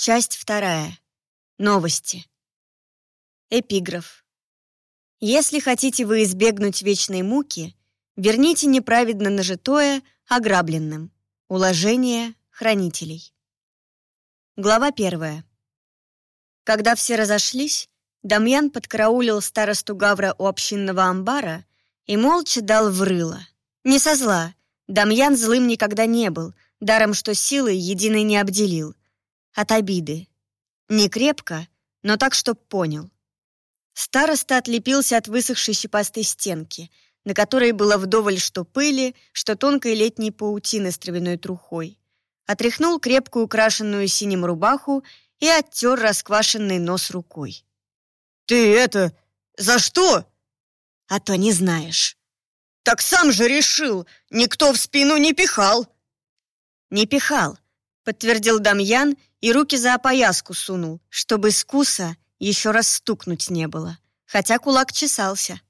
Часть вторая. Новости. Эпиграф. Если хотите вы избегнуть вечной муки, верните неправедно нажитое ограбленным. Уложение хранителей. Глава первая. Когда все разошлись, Дамьян подкараулил старосту Гавра у общинного амбара и молча дал врыло. Не со зла. Дамьян злым никогда не был, даром что силой единой не обделил. От обиды. Не крепко, но так, чтоб понял. Староста отлепился от высохшей щепастой стенки, на которой было вдоволь что пыли, что тонкой летней паутины с травяной трухой. Отряхнул крепкую украшенную синим рубаху и оттер расквашенный нос рукой. «Ты это... за что?» «А то не знаешь». «Так сам же решил! Никто в спину не пихал!» «Не пихал», — подтвердил Дамьян и руки за опояску сунул, чтобы скуса еще раз стукнуть не было, хотя кулак чесался.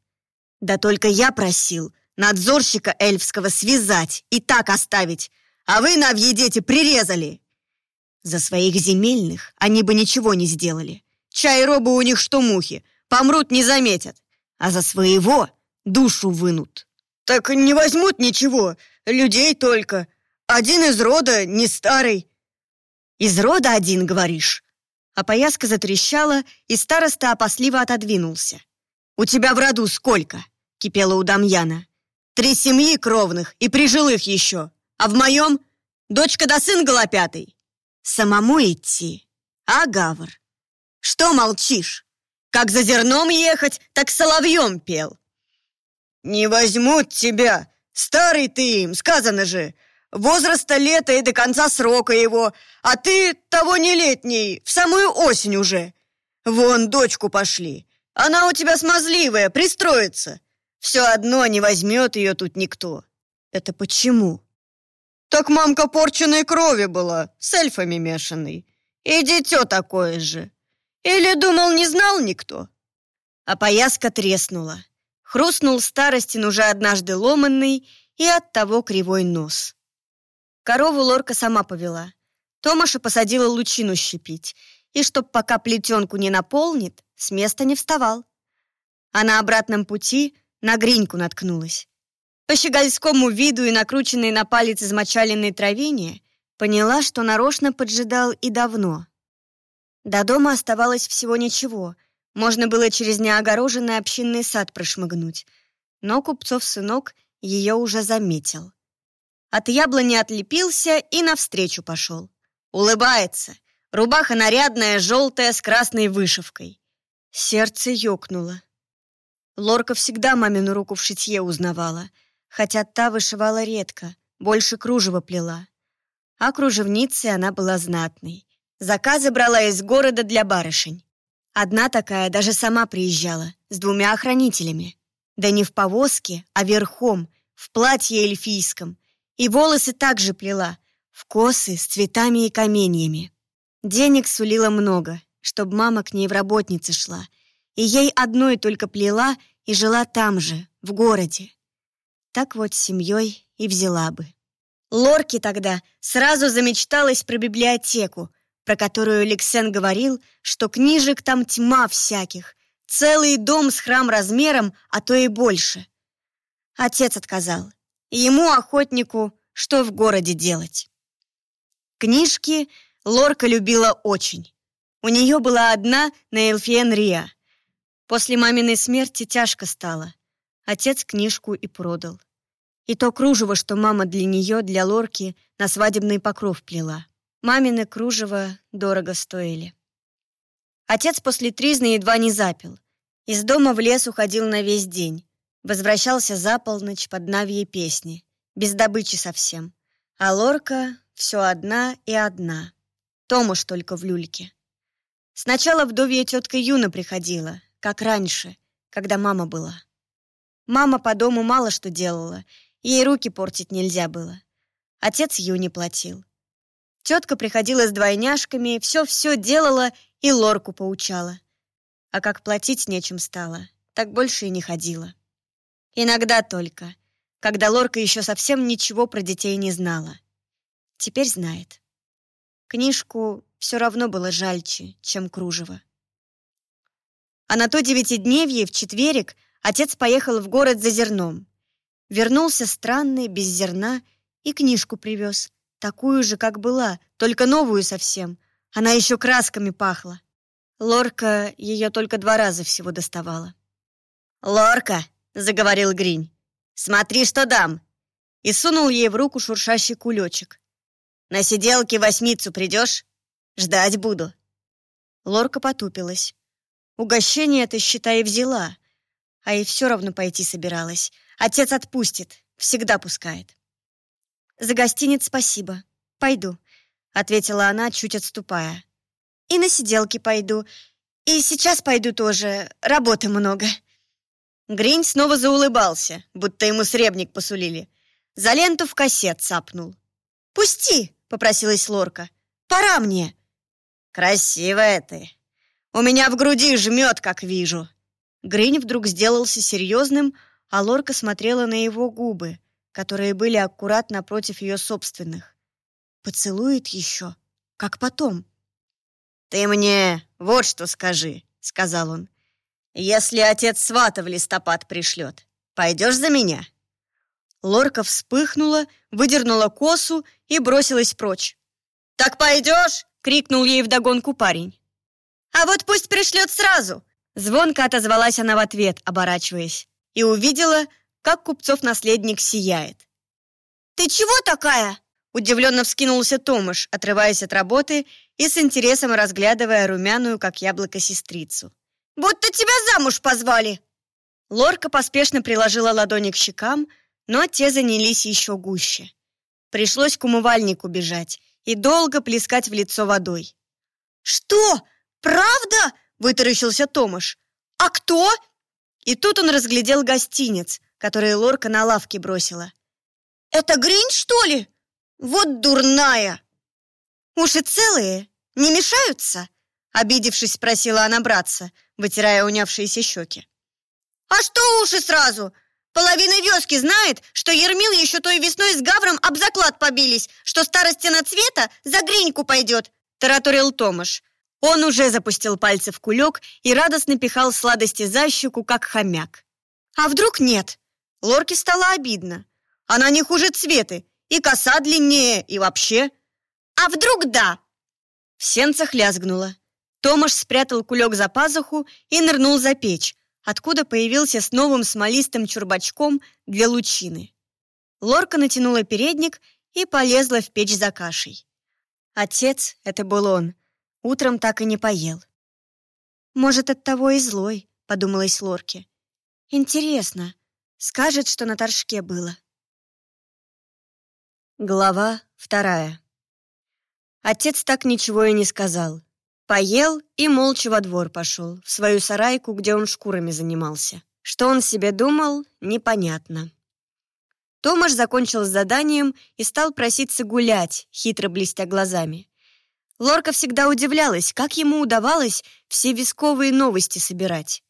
Да только я просил надзорщика эльфского связать и так оставить, а вы на въедете прирезали. За своих земельных они бы ничего не сделали. Чай робы у них что мухи, помрут не заметят, а за своего душу вынут. Так не возьмут ничего, людей только. Один из рода, не старый. Из рода один, говоришь? А пояска затрещала, и староста опасливо отодвинулся. «У тебя в роду сколько?» — кипела у Дамьяна. «Три семьи кровных и прижилых еще. А в моем дочка да сын голопятый. Самому идти. А, Гавр? Что молчишь? Как за зерном ехать, так соловьем пел». «Не возьмут тебя. Старый ты им, сказано же. Возраста лета и до конца срока его, а ты того не летний, в самую осень уже. Вон дочку пошли. Она у тебя смазливая, пристроится. Все одно не возьмет ее тут никто. Это почему? Так мамка порченной крови была, с эльфами мешанной. И дитё такое же. Или думал, не знал никто? А пояска треснула. Хрустнул старостин уже однажды ломанный и оттого кривой нос. Корову Лорка сама повела. Томаша посадила лучину щепить, и чтоб пока плетенку не наполнит, с места не вставал. А на обратном пути на гриньку наткнулась. По щегольскому виду и накрученной на палец измочаленной травине поняла, что нарочно поджидал и давно. До дома оставалось всего ничего. Можно было через неогороженный общинный сад прошмыгнуть. Но купцов сынок ее уже заметил. От яблони отлепился и навстречу пошел. Улыбается. Рубаха нарядная, желтая, с красной вышивкой. Сердце ёкнуло. Лорка всегда мамину руку в шитье узнавала, хотя та вышивала редко, больше кружева плела. А кружевницей она была знатной. Заказы брала из города для барышень. Одна такая даже сама приезжала, с двумя охранителями. Да не в повозке, а верхом, в платье эльфийском, и волосы также плела, в косы с цветами и каменьями. Денег сулила много, чтоб мама к ней в работнице шла, и ей одной только плела и жила там же, в городе. Так вот с семьей и взяла бы. Лорке тогда сразу замечталась про библиотеку, про которую Лексен говорил, что книжек там тьма всяких, целый дом с храм размером, а то и больше. Отец отказал. Ему, охотнику, что в городе делать. Книжки Лорка любила очень. У нее была одна на Элфиен Риа. После маминой смерти тяжко стало. Отец книжку и продал. И то кружево, что мама для нее, для Лорки, на свадебный покров плела. Мамины кружева дорого стоили. Отец после тризны едва не запил. Из дома в лес уходил на весь день. Возвращался за полночь под навьей песни, без добычи совсем. А Лорка все одна и одна. Томуш только в люльке. Сначала вдовья тетка Юна приходила, как раньше, когда мама была. Мама по дому мало что делала, ей руки портить нельзя было. Отец Юне платил. Тетка приходила с двойняшками, все-все делала и лорку поучала. А как платить нечем стало, так больше и не ходила. Иногда только, когда Лорка еще совсем ничего про детей не знала. Теперь знает. Книжку все равно было жальче, чем кружево. А на то девятидневье в четверик отец поехал в город за зерном. Вернулся странный, без зерна, и книжку привез. Такую же, как была, только новую совсем. Она еще красками пахла. Лорка ее только два раза всего доставала. «Лорка!» — заговорил Гринь. «Смотри, что дам!» И сунул ей в руку шуршащий кулечек. «На сиделке восьмицу придешь? Ждать буду!» Лорка потупилась. Угощение это, считай, взяла. А и все равно пойти собиралась. Отец отпустит, всегда пускает. «За гостиниц спасибо. Пойду», — ответила она, чуть отступая. «И на сиделки пойду. И сейчас пойду тоже. Работы много». Гринь снова заулыбался, будто ему сребник посулили. За ленту в кассет цапнул. «Пусти!» — попросилась Лорка. «Пора мне!» «Красивая ты! У меня в груди жмет, как вижу!» Гринь вдруг сделался серьезным, а Лорка смотрела на его губы, которые были аккуратно напротив ее собственных. «Поцелует еще? Как потом?» «Ты мне вот что скажи», — сказал он. «Если отец свата в листопад пришлет, пойдешь за меня?» Лорка вспыхнула, выдернула косу и бросилась прочь. «Так пойдешь?» — крикнул ей вдогонку парень. «А вот пусть пришлет сразу!» Звонко отозвалась она в ответ, оборачиваясь, и увидела, как купцов наследник сияет. «Ты чего такая?» Удивленно вскинулся Томаш, отрываясь от работы и с интересом разглядывая румяную, как яблоко, сестрицу. «Будто тебя замуж позвали!» Лорка поспешно приложила ладони к щекам, но те занялись еще гуще. Пришлось к умывальнику бежать и долго плескать в лицо водой. «Что? Правда?» — вытаращился Томаш. «А кто?» И тут он разглядел гостиниц, которые Лорка на лавке бросила. «Это Гринч, что ли? Вот дурная!» «Уши целые? Не мешаются?» Обидевшись, спросила она братца, вытирая унявшиеся щеки. «А что уши сразу? Половина вёски знает, что Ермил еще той весной с Гавром об заклад побились, что старости на цвета за Гриньку пойдет», тараторил Томаш. Он уже запустил пальцы в кулек и радостно пихал сладости за щеку, как хомяк. «А вдруг нет?» Лорке стало обидно. «Она не хуже Цветы, и коса длиннее, и вообще...» «А вдруг да?» В сенцах лязгнуло. Томаш спрятал кулек за пазуху и нырнул за печь, откуда появился с новым смолистым чурбачком для лучины. Лорка натянула передник и полезла в печь за кашей. Отец, это был он, утром так и не поел. «Может, от того и злой», — подумалась Лорке. «Интересно, скажет, что на торжке было». Глава вторая. Отец так ничего и не сказал. Поел и молча во двор пошел, в свою сарайку, где он шкурами занимался. Что он себе думал, непонятно. Томаш закончил с заданием и стал проситься гулять, хитро блестя глазами. Лорка всегда удивлялась, как ему удавалось все висковые новости собирать.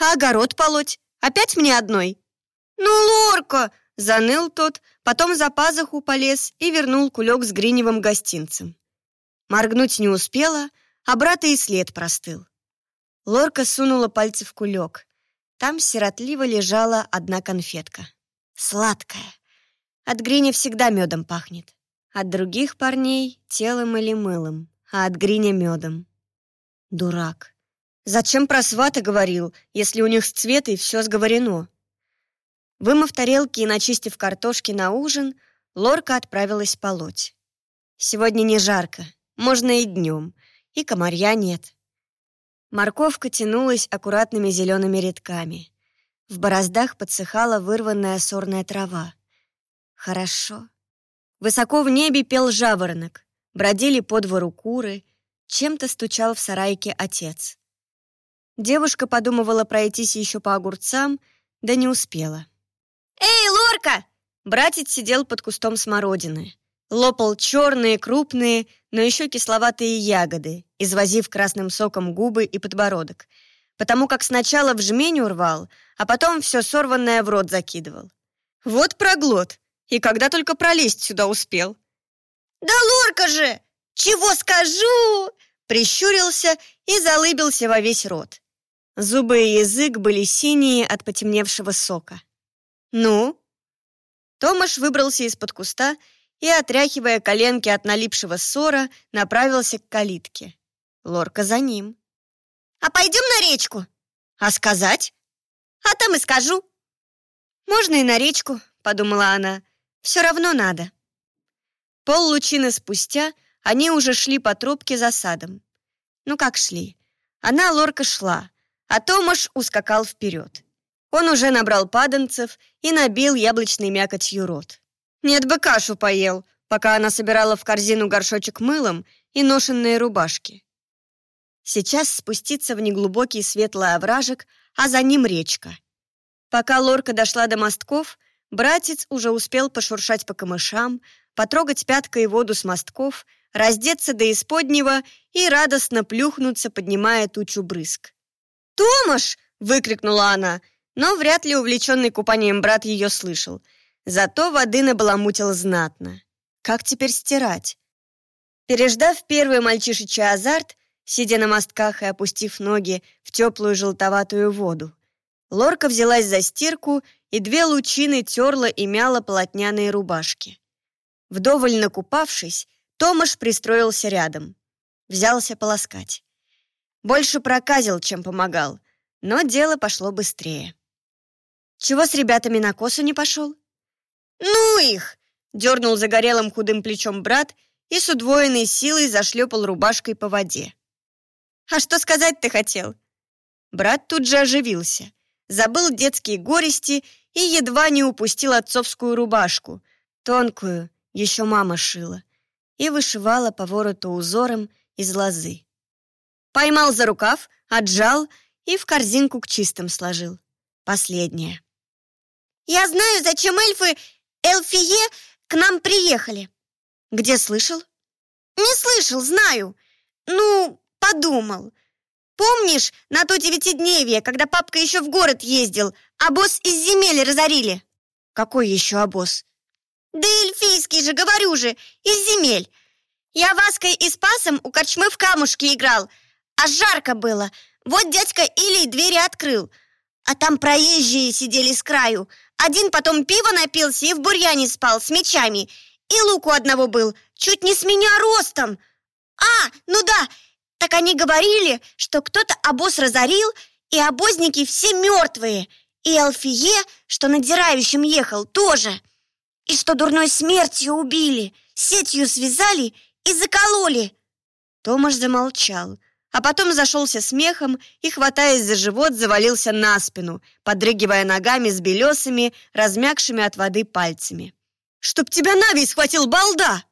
«А огород полоть? Опять мне одной?» «Ну, Лорка!» — заныл тот, потом за пазуху полез и вернул кулек с гриневым гостинцем. Моргнуть не успела — а брата и след простыл. Лорка сунула пальцы в кулек. Там сиротливо лежала одна конфетка. Сладкая. От Гриня всегда медом пахнет. От других парней — телом или мылом, а от Гриня — медом. Дурак. Зачем про свата говорил, если у них с Цветой все сговорено? Вымыв тарелки и начистив картошки на ужин, Лорка отправилась полоть. Сегодня не жарко, можно и днем — и комарья нет. Морковка тянулась аккуратными зелеными рядками. В бороздах подсыхала вырванная сорная трава. Хорошо. Высоко в небе пел жаворонок, бродили по двору куры, чем-то стучал в сарайке отец. Девушка подумывала пройтись еще по огурцам, да не успела. «Эй, Лорка!» Братец сидел под кустом смородины. Лопал черные, крупные, но еще кисловатые ягоды, извозив красным соком губы и подбородок, потому как сначала в жменю рвал, а потом все сорванное в рот закидывал. Вот проглот! И когда только пролезть сюда успел. «Да Лорка же! Чего скажу?» Прищурился и залыбился во весь рот. Зубы и язык были синие от потемневшего сока. «Ну?» Томаш выбрался из-под куста и, отряхивая коленки от налипшего ссора, направился к калитке. Лорка за ним. «А пойдем на речку?» «А сказать?» «А там и скажу». «Можно и на речку», — подумала она. «Все равно надо». Пол лучины спустя они уже шли по тропке за садом. Ну как шли? Она, Лорка, шла, а Томаш ускакал вперед. Он уже набрал паданцев и набил яблочной мякотью рот. Нет бы кашу поел, пока она собирала в корзину горшочек мылом и ношенные рубашки. Сейчас спуститься в неглубокий светлый овражек, а за ним речка. Пока Лорка дошла до мостков, братец уже успел пошуршать по камышам, потрогать пяткой воду с мостков, раздеться до исподнего и радостно плюхнуться, поднимая тучу брызг. «Томаш!» — выкрикнула она, но вряд ли увлеченный купанием брат ее слышал. Зато воды набаламутил знатно. Как теперь стирать? Переждав первый мальчишечий азарт, сидя на мостках и опустив ноги в теплую желтоватую воду, Лорка взялась за стирку и две лучины терла и мяла полотняные рубашки. Вдоволь накупавшись, Томаш пристроился рядом. Взялся полоскать. Больше проказил, чем помогал, но дело пошло быстрее. «Чего с ребятами на косу не пошел?» «Ну их!» — дернул загорелым худым плечом брат и с удвоенной силой зашлепал рубашкой по воде. «А что сказать ты хотел?» Брат тут же оживился, забыл детские горести и едва не упустил отцовскую рубашку, тонкую, еще мама шила, и вышивала по вороту узором из лозы. Поймал за рукав, отжал и в корзинку к чистым сложил. Последнее. «Я знаю, зачем эльфы Эльфие к нам приехали». «Где слышал?» «Не слышал, знаю. Ну, подумал. Помнишь, на то девятидневье, когда папка еще в город ездил, а босс из земель разорили?» «Какой еще обоз?» Да эльфийский же, говорю же, из земель. Я Ваской и Спасом у корчмы в камушке играл, а жарко было. Вот дядька Илий двери открыл, а там проезжие сидели с краю. Один потом пиво напился и в бурьяне спал с мечами. И лук у одного был, чуть не с меня ростом. А, ну да, так они говорили, что кто-то обоз разорил, и обозники все мертвые. И Алфие, что надирающим ехал, тоже и что дурной смертью убили, сетью связали и закололи!» Томаш замолчал, а потом зашелся смехом и, хватаясь за живот, завалился на спину, подрыгивая ногами с белесами, размягшими от воды пальцами. «Чтоб тебя Навий схватил, балда!»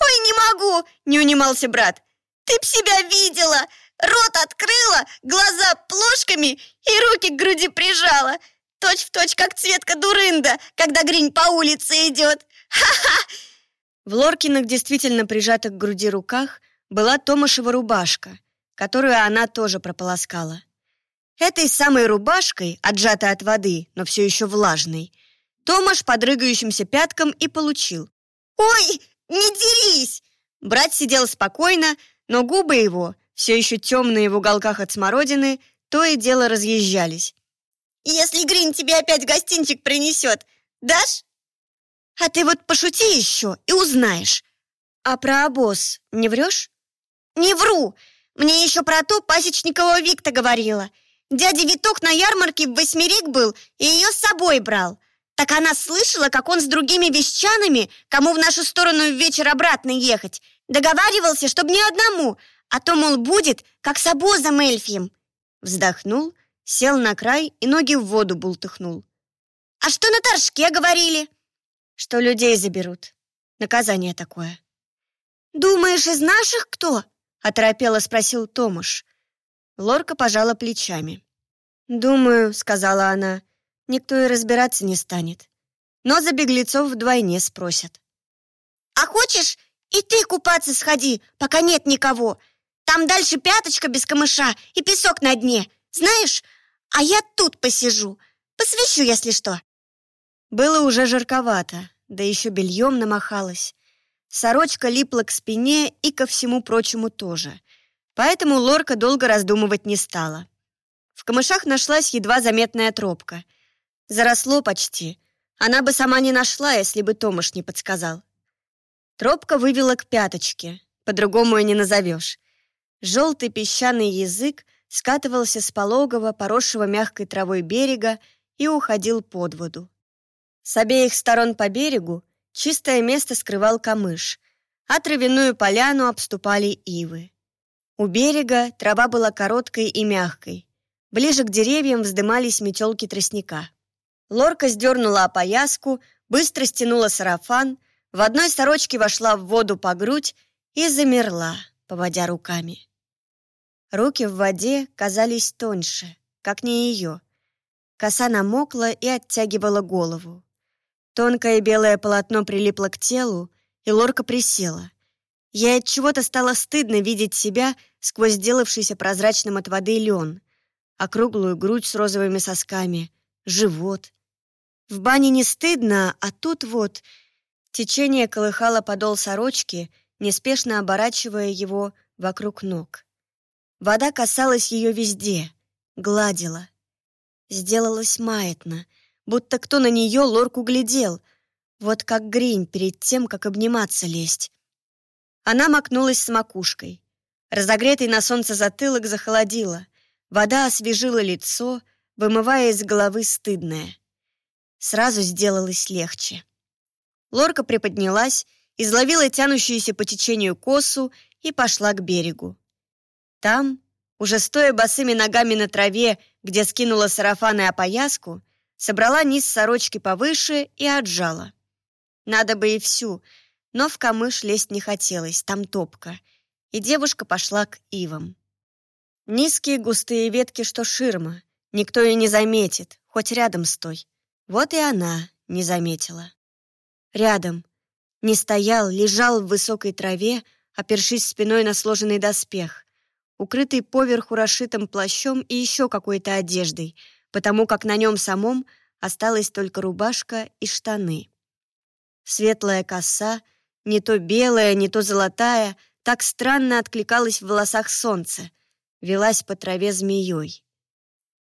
«Ой, не могу!» — не унимался брат. «Ты б себя видела! Рот открыла, глаза плошками и руки к груди прижала!» Точь в точь, как Цветка Дурында, когда Гринь по улице идет. Ха-ха!» В Лоркиных действительно прижатых к груди руках была Томашева рубашка, которую она тоже прополоскала. Этой самой рубашкой, отжатой от воды, но все еще влажной, Томаш по дрыгающимся пяткам и получил. «Ой, не дерись!» Брат сидел спокойно, но губы его, все еще темные в уголках от смородины, то и дело разъезжались. Если Грин тебе опять гостинчик принесет, дашь? А ты вот пошути еще и узнаешь. А про обоз не врешь? Не вру. Мне еще про то пасечникова Викта говорила. Дядя Виток на ярмарке в восьмерик был и ее с собой брал. Так она слышала, как он с другими вещанами, кому в нашу сторону вечер обратно ехать, договаривался, чтобы не одному, а то, мол, будет, как с обозом эльфием. Вздохнул Сел на край и ноги в воду бултыхнул. «А что на торжке говорили?» «Что людей заберут. Наказание такое». «Думаешь, из наших кто?» — оторопело спросил Томаш. Лорка пожала плечами. «Думаю», — сказала она, — «никто и разбираться не станет. Но за беглецов вдвойне спросят». «А хочешь, и ты купаться сходи, пока нет никого? Там дальше пяточка без камыша и песок на дне. Знаешь, а я тут посижу, посвящу, если что». Было уже жарковато, да еще бельем намахалось. Сорочка липла к спине и ко всему прочему тоже. Поэтому Лорка долго раздумывать не стала. В камышах нашлась едва заметная тропка. Заросло почти. Она бы сама не нашла, если бы Томаш не подсказал. Тропка вывела к пяточке, по-другому и не назовешь. Желтый песчаный язык скатывался с пологого, поросшего мягкой травой берега и уходил под воду. С обеих сторон по берегу чистое место скрывал камыш, а травяную поляну обступали ивы. У берега трава была короткой и мягкой. Ближе к деревьям вздымались метелки тростника. Лорка сдернула опояску, быстро стянула сарафан, в одной сорочке вошла в воду по грудь и замерла, поводя руками. Руки в воде казались тоньше, как не ее. Коса намокла и оттягивала голову. Тонкое белое полотно прилипло к телу, и Лорка присела. Ей от чего-то стало стыдно видеть себя сквозь сделавшийся прозрачным от воды лен, округлую грудь с розовыми сосками, живот. В бане не стыдно, а тут вот Течение колыхало подол сорочки, неспешно оборачивая его вокруг ног. Вода касалась ее везде, гладила. Сделалось маятно, будто кто на нее лорку глядел, вот как гринь перед тем, как обниматься лезть. Она макнулась с макушкой. Разогретый на солнце затылок захолодило. Вода освежила лицо, вымывая из головы стыдное. Сразу сделалось легче. Лорка приподнялась, изловила тянущуюся по течению косу и пошла к берегу. Там, уже стоя босыми ногами на траве, где скинула сарафан и опояску, собрала низ сорочки повыше и отжала. Надо бы и всю, но в камыш лезть не хотелось, там топка, и девушка пошла к ивам. Низкие густые ветки, что ширма, никто и не заметит, хоть рядом стой. Вот и она не заметила. Рядом. Не стоял, лежал в высокой траве, опершись спиной на сложенный доспех, укрытый поверху расшитым плащом и еще какой-то одеждой, потому как на нем самом осталась только рубашка и штаны. Светлая коса, не то белая, не то золотая, так странно откликалась в волосах солнца, велась по траве змеей.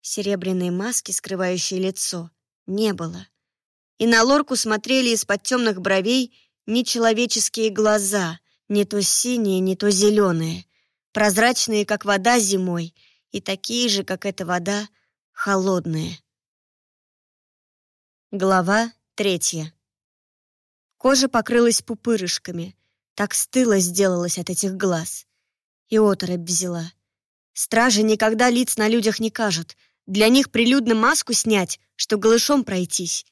Серебряной маски, скрывающей лицо, не было и на лорку смотрели из-под темных бровей нечеловеческие глаза, не то синие, не то зеленые, прозрачные, как вода зимой, и такие же, как эта вода, холодные. Глава третья. Кожа покрылась пупырышками, так стыло сделалось от этих глаз. И оторопь взяла. Стражи никогда лиц на людях не кажут. Для них прилюдно маску снять, что голышом пройтись.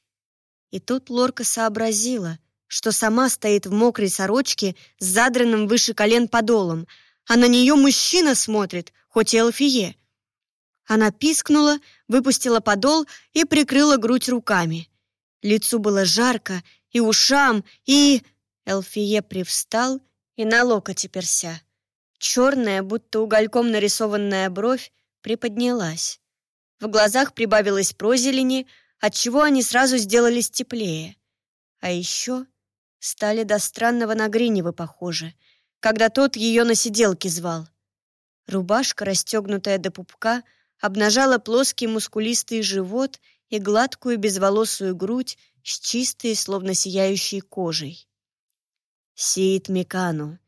И тут Лорка сообразила, что сама стоит в мокрой сорочке с задранным выше колен подолом, а на нее мужчина смотрит, хоть и Элфие. Она пискнула, выпустила подол и прикрыла грудь руками. Лицу было жарко, и ушам, и... Элфие привстал и на локоть оперся. Черная, будто угольком нарисованная бровь, приподнялась. В глазах прибавилось прозелени, отчего они сразу сделались теплее. А еще стали до странного на Гринева похожи, когда тот ее на сиделке звал. Рубашка, расстегнутая до пупка, обнажала плоский мускулистый живот и гладкую безволосую грудь с чистой, словно сияющей кожей. Сиит Микану.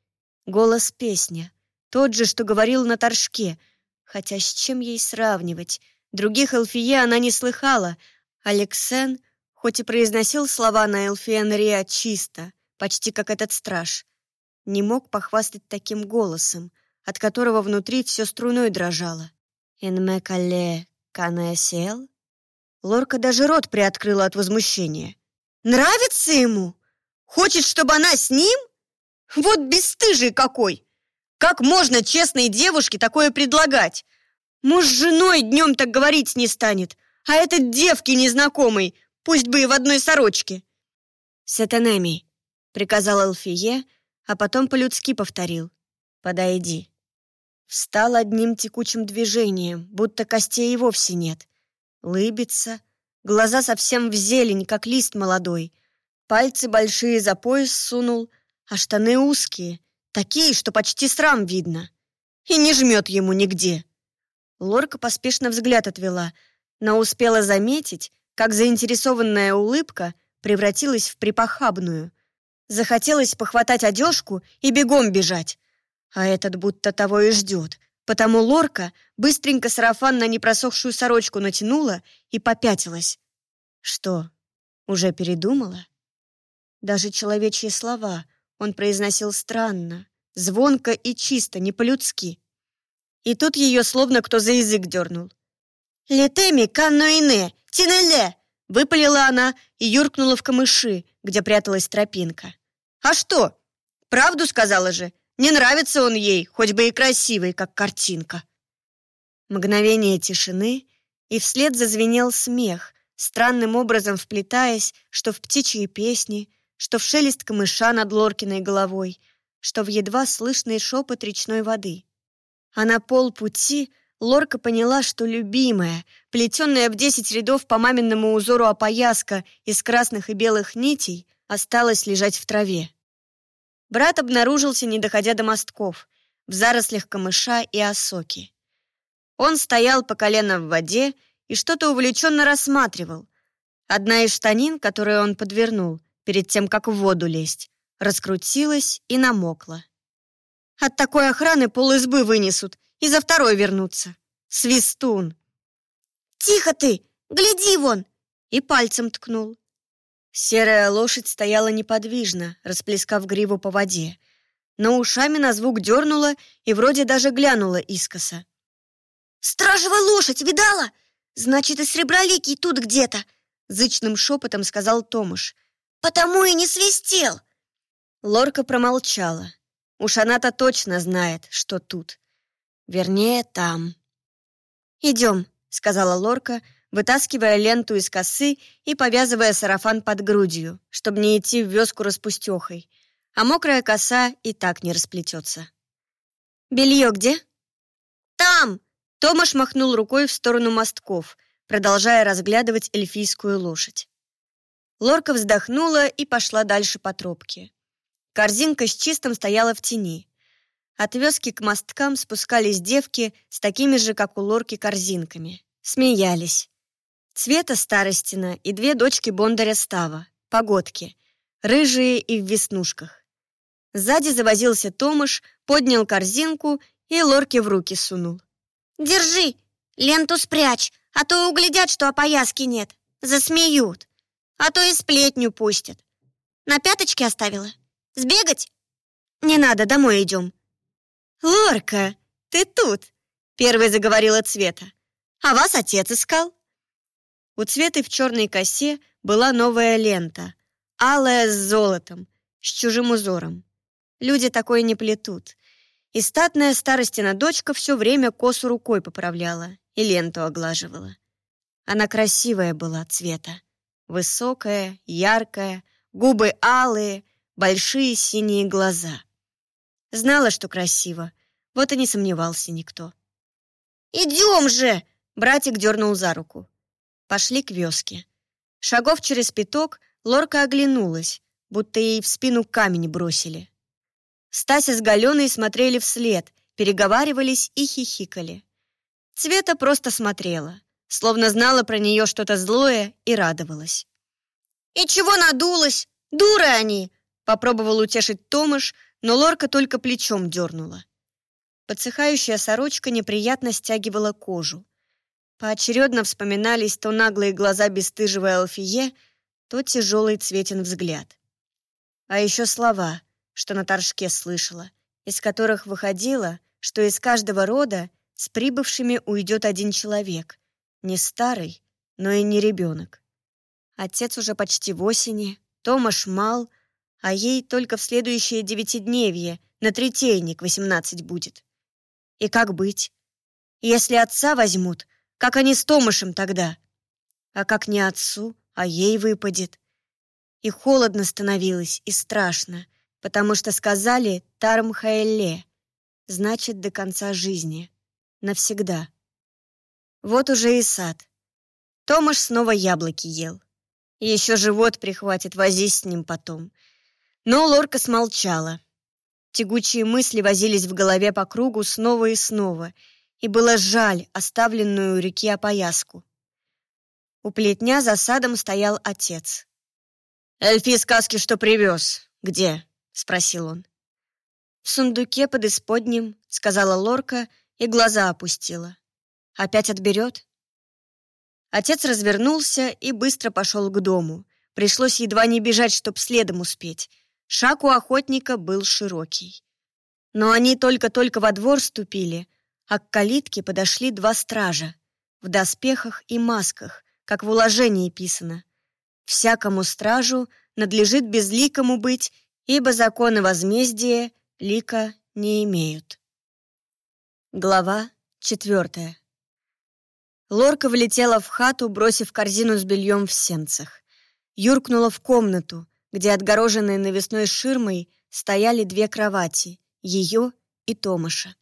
Голос песня. Тот же, что говорил на торжке. Хотя с чем ей сравнивать? Других Элфие она не слыхала, Алексен, хоть и произносил слова на Элфиенрия чисто, почти как этот страж, не мог похвастать таким голосом, от которого внутри все струной дрожало. «Инме кале канесел?» Лорка даже рот приоткрыла от возмущения. «Нравится ему? Хочет, чтобы она с ним? Вот бесстыжий какой! Как можно честной девушке такое предлагать? Муж с женой днем так говорить не станет, а этот девки незнакомый, пусть бы и в одной сорочке. «Сатанеми», — приказал Элфие, а потом по-людски повторил. «Подойди». Встал одним текучим движением, будто костей и вовсе нет. Лыбится, глаза совсем в зелень, как лист молодой. Пальцы большие за пояс сунул, а штаны узкие, такие, что почти срам видно. И не жмет ему нигде. Лорка поспешно взгляд отвела, но успела заметить, как заинтересованная улыбка превратилась в припохабную. Захотелось похватать одежку и бегом бежать. А этот будто того и ждет, потому Лорка быстренько сарафан на непросохшую сорочку натянула и попятилась. Что, уже передумала? Даже человечьи слова он произносил странно, звонко и чисто, не по-людски. И тут ее словно кто за язык дернул. «Летеми канноине, тинеле!» Выпалила она и юркнула в камыши, где пряталась тропинка. «А что? Правду сказала же. Не нравится он ей, хоть бы и красивый, как картинка». Мгновение тишины, и вслед зазвенел смех, странным образом вплетаясь, что в птичьи песни, что в шелест камыша над Лоркиной головой, что в едва слышный шепот речной воды. А на полпути Лорка поняла, что любимая, плетенная в десять рядов по маминому узору опояска из красных и белых нитей, осталась лежать в траве. Брат обнаружился, не доходя до мостков, в зарослях камыша и осоки. Он стоял по колено в воде и что-то увлеченно рассматривал. Одна из штанин, которую он подвернул, перед тем, как в воду лезть, раскрутилась и намокла. От такой охраны пол избы вынесут и за второй вернутся. Свистун. «Тихо ты! Гляди вон!» И пальцем ткнул. Серая лошадь стояла неподвижно, расплескав гриву по воде. Но ушами на звук дернула и вроде даже глянула искоса. «Стражевая лошадь, видала? Значит, и среброликий тут где-то!» Зычным шепотом сказал Томаш. «Потому и не свистел!» Лорка промолчала. Уж она-то точно знает, что тут. Вернее, там. «Идем», — сказала Лорка, вытаскивая ленту из косы и повязывая сарафан под грудью, чтобы не идти в вёску распустёхой, а мокрая коса и так не расплетется. «Белье где?» «Там!» — Томаш махнул рукой в сторону мостков, продолжая разглядывать эльфийскую лошадь. Лорка вздохнула и пошла дальше по тропке. Корзинка с чистым стояла в тени. От вёски к мосткам спускались девки с такими же, как у Лорки, корзинками. Смеялись. Цвета Старостина и две дочки Бондаря Става, погодки, рыжие и в веснушках. Сзади завозился Томаш, поднял корзинку и Лорке в руки сунул. «Держи! Ленту спрячь, а то углядят, что опояски нет. Засмеют. А то и сплетню пустят. На пяточке оставила? Сбегать?» «Не надо, домой идем», «Лорка, ты тут!» — первой заговорила Цвета. «А вас отец искал?» У Цветы в черной косе была новая лента, алая с золотом, с чужим узором. Люди такое не плетут. И статная старостина дочка все время косу рукой поправляла и ленту оглаживала. Она красивая была, Цвета. Высокая, яркая, губы алые, большие синие глаза — Знала, что красиво. Вот и не сомневался никто. «Идем же!» — братик дернул за руку. Пошли к вёске. Шагов через пяток Лорка оглянулась, будто ей в спину камень бросили. Стася с Галеной смотрели вслед, переговаривались и хихикали. Цвета просто смотрела, словно знала про нее что-то злое и радовалась. «И чего надулась? Дуры они!» — попробовал утешить Томаш, но Лорка только плечом дернула. Подсыхающая сорочка неприятно стягивала кожу. Поочередно вспоминались то наглые глаза бесстыжего Алфие, то тяжелый цветен взгляд. А еще слова, что на торжке слышала, из которых выходило, что из каждого рода с прибывшими уйдет один человек, не старый, но и не ребенок. Отец уже почти в осени, Томаш мал — а ей только в следующее девятидневье на третейник восемнадцать будет. И как быть? Если отца возьмут, как они с Томышем тогда? А как не отцу, а ей выпадет. И холодно становилось, и страшно, потому что сказали Тармхаэлле, значит, до конца жизни, навсегда. Вот уже и сад. Томаш снова яблоки ел. Еще живот прихватит, возись с ним потом — Но Лорка смолчала. Тягучие мысли возились в голове по кругу снова и снова, и было жаль оставленную у реки опояску. У плетня за садом стоял отец. «Эльфи сказки, что привез. Где?» — спросил он. «В сундуке под исподним», — сказала Лорка и глаза опустила. «Опять отберет?» Отец развернулся и быстро пошел к дому. Пришлось едва не бежать, чтоб следом успеть. Шаг у охотника был широкий. Но они только-только во двор ступили, а к калитке подошли два стража в доспехах и масках, как в уложении писано. Всякому стражу надлежит безликому быть, ибо законы возмездия лика не имеют. Глава четвертая. Лорка влетела в хату, бросив корзину с бельем в сенцах. Юркнула в комнату, где отгороженные навесной ширмой стояли две кровати, ее и Томаша.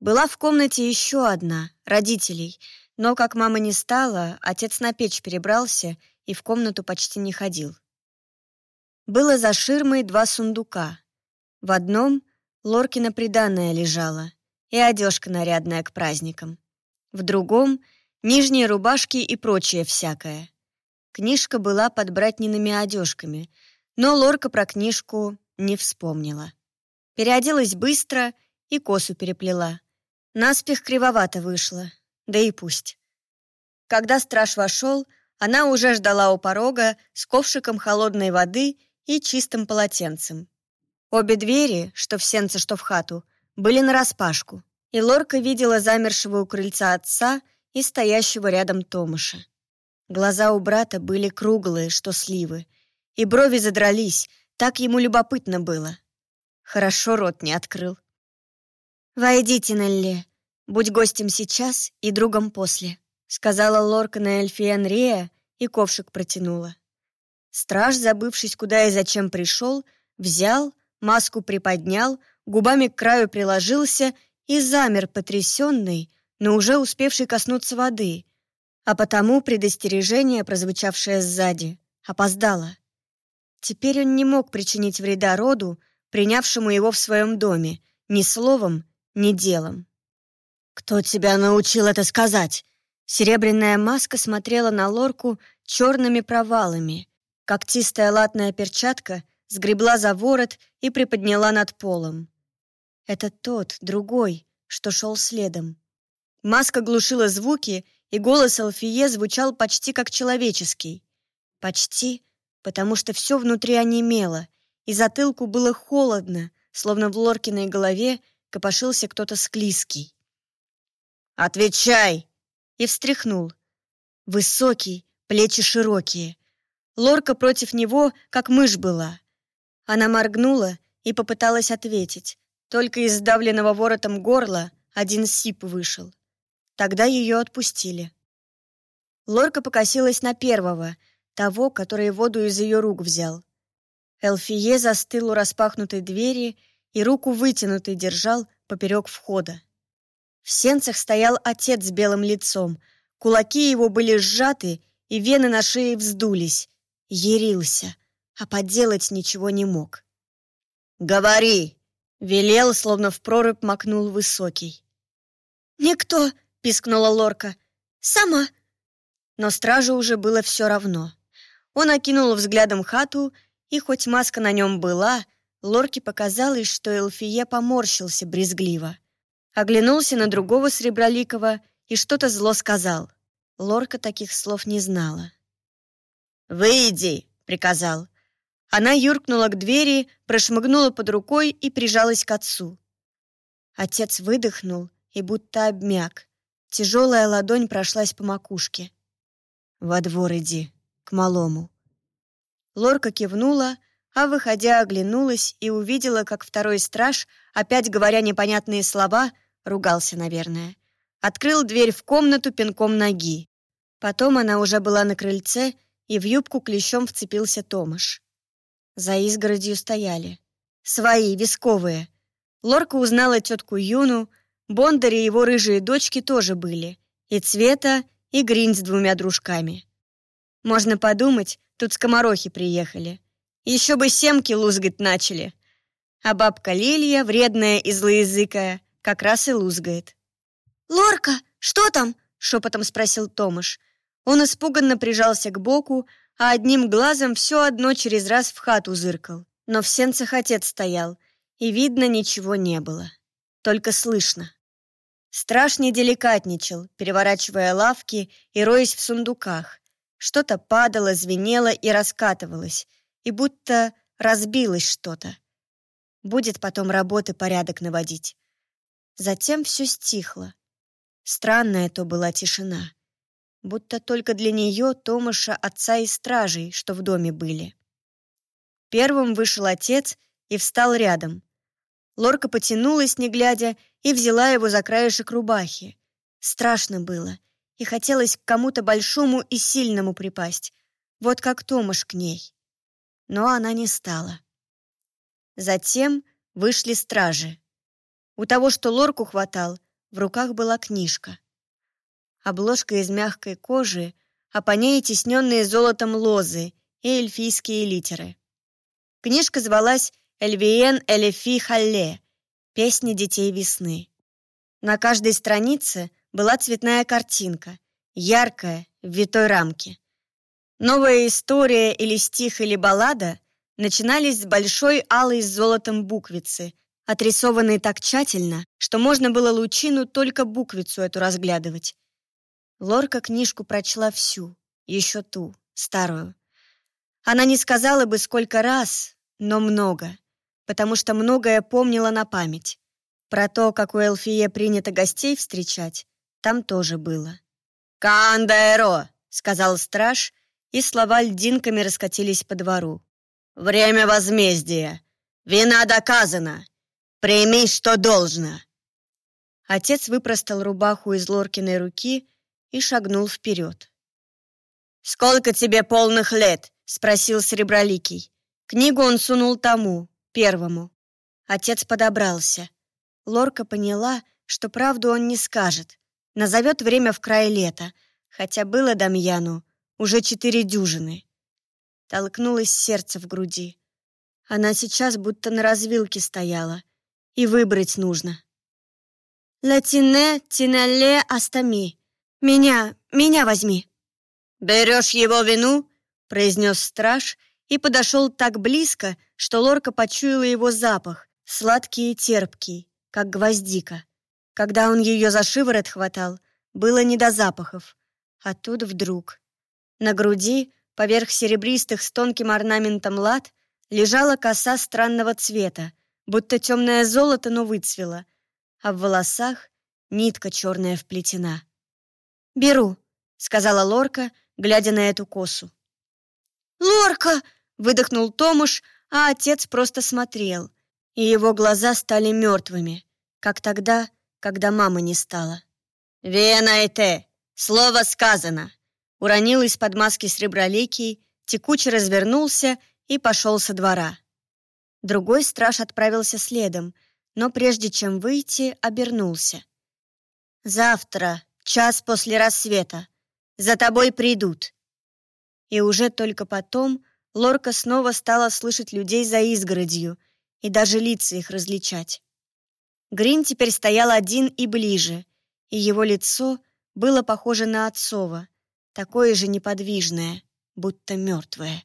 Была в комнате еще одна, родителей, но, как мама не стала, отец на печь перебрался и в комнату почти не ходил. Было за ширмой два сундука. В одном Лоркина приданная лежала и одежка нарядная к праздникам. В другом — нижние рубашки и прочее всякое. Книжка была под братниными одежками, но Лорка про книжку не вспомнила. Переоделась быстро и косу переплела. Наспех кривовато вышла, да и пусть. Когда страж вошел, она уже ждала у порога с ковшиком холодной воды и чистым полотенцем. Обе двери, что в сенце, что в хату, были нараспашку, и Лорка видела замершего у крыльца отца и стоящего рядом Томаша. Глаза у брата были круглые, что сливы, и брови задрались, так ему любопытно было. Хорошо рот не открыл. «Войдите, Нелли, будь гостем сейчас и другом после», сказала Лорка на эльфе Энрия и ковшик протянула. Страж, забывшись, куда и зачем пришел, взял, маску приподнял, губами к краю приложился и замер потрясенный, но уже успевший коснуться воды, а потому предостережение, прозвучавшее сзади, опоздало. Теперь он не мог причинить вреда роду, принявшему его в своем доме, ни словом, ни делом. «Кто тебя научил это сказать?» Серебряная маска смотрела на лорку черными провалами, Когтистая латная перчатка сгребла за ворот и приподняла над полом. Это тот, другой, что шел следом. Маска глушила звуки, и голос Алфие звучал почти как человеческий. Почти, потому что все внутри онемело, и затылку было холодно, словно в Лоркиной голове копошился кто-то склизкий. «Отвечай!» И встряхнул. Высокий, плечи широкие, Лорка против него, как мышь была. Она моргнула и попыталась ответить. Только из сдавленного воротом горла один сип вышел. Тогда ее отпустили. Лорка покосилась на первого, того, который воду из ее рук взял. Элфие застыл у распахнутой двери и руку вытянутой держал поперек входа. В сенцах стоял отец с белым лицом, кулаки его были сжаты, и вены на шее вздулись, Ярился, а поделать ничего не мог. «Говори!» — велел, словно в прорубь макнул высокий. «Никто!» — пискнула Лорка. «Сама!» Но стражу уже было все равно. Он окинул взглядом хату, и хоть маска на нем была, Лорке показалось, что Элфие поморщился брезгливо. Оглянулся на другого Среброликова и что-то зло сказал. Лорка таких слов не знала. «Выйди!» — приказал. Она юркнула к двери, прошмыгнула под рукой и прижалась к отцу. Отец выдохнул и будто обмяк. Тяжелая ладонь прошлась по макушке. «Во двор иди, к малому». Лорка кивнула, а, выходя, оглянулась и увидела, как второй страж, опять говоря непонятные слова, ругался, наверное, открыл дверь в комнату пинком ноги. Потом она уже была на крыльце и в юбку клещом вцепился Томаш. За изгородью стояли. Свои, висковые. Лорка узнала тетку Юну, Бондарь и его рыжие дочки тоже были. И Цвета, и Гринь с двумя дружками. Можно подумать, тут скоморохи приехали. Еще бы семки лузгать начали. А бабка Лилия, вредная и злоязыкая, как раз и лузгает. «Лорка, что там?» — шепотом спросил Томаш. Он испуганно прижался к боку, а одним глазом все одно через раз в хату зыркал. Но в сенцах отец стоял, и видно ничего не было. Только слышно. Страш не деликатничал, переворачивая лавки и роясь в сундуках. Что-то падало, звенело и раскатывалось, и будто разбилось что-то. Будет потом работы порядок наводить. Затем все стихло. Странная то была тишина. Будто только для нее, Томаша, отца и стражей, что в доме были. Первым вышел отец и встал рядом. Лорка потянулась, не глядя, и взяла его за краешек рубахи. Страшно было, и хотелось к кому-то большому и сильному припасть, вот как Томаш к ней. Но она не стала. Затем вышли стражи. У того, что Лорку хватал, в руках была книжка. Обложка из мягкой кожи, а по ней тисненные золотом лозы и эльфийские литеры. Книжка звалась «Эльвиен Элефи Халле» — «Песни детей весны». На каждой странице была цветная картинка, яркая, в витой рамке. Новая история или стих или баллада начинались с большой алой с золотом буквицы, отрисованной так тщательно, что можно было лучину только буквицу эту разглядывать. Лорка книжку прочла всю, еще ту, старую. Она не сказала бы сколько раз, но много, потому что многое помнила на память. Про то, как у Элфие принято гостей встречать, там тоже было. «Кандаэро!» — сказал страж, и слова льдинками раскатились по двору. «Время возмездия! Вина доказана! Прими, что должно!» Отец выпростал рубаху из Лоркиной руки и шагнул вперед. «Сколько тебе полных лет?» — спросил Сереброликий. Книгу он сунул тому, первому. Отец подобрался. Лорка поняла, что правду он не скажет. Назовет время в край лета, хотя было Дамьяну уже четыре дюжины. Толкнулось сердце в груди. Она сейчас будто на развилке стояла — и выбрать нужно. «Латине тинале астами. Меня, меня возьми». «Берешь его вину?» — произнес страж и подошел так близко, что Лорка почуяла его запах, сладкий и терпкий, как гвоздика. Когда он ее за шиворот хватал, было не до запахов. А тут вдруг. На груди, поверх серебристых с тонким орнаментом лад, лежала коса странного цвета, будто темное золото, но выцвело, а в волосах нитка черная вплетена. «Беру», — сказала Лорка, глядя на эту косу. «Лорка!» — выдохнул Томуш, а отец просто смотрел, и его глаза стали мертвыми, как тогда, когда мамы не стало. «Вена и те! Слово сказано!» Уронил из-под маски среброликий, текуче развернулся и пошел со двора. Другой страж отправился следом, но прежде чем выйти, обернулся. «Завтра, час после рассвета, за тобой придут». И уже только потом Лорка снова стала слышать людей за изгородью и даже лица их различать. Грин теперь стоял один и ближе, и его лицо было похоже на отцово, такое же неподвижное, будто мертвое.